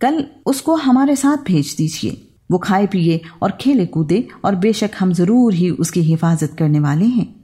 कल उसको हमारे साथ भेज दीजिए। वो खाए पिए और खेले कूदे और बेशक हम ज़रूर ही उसकी हिफाजत करने वाले हैं।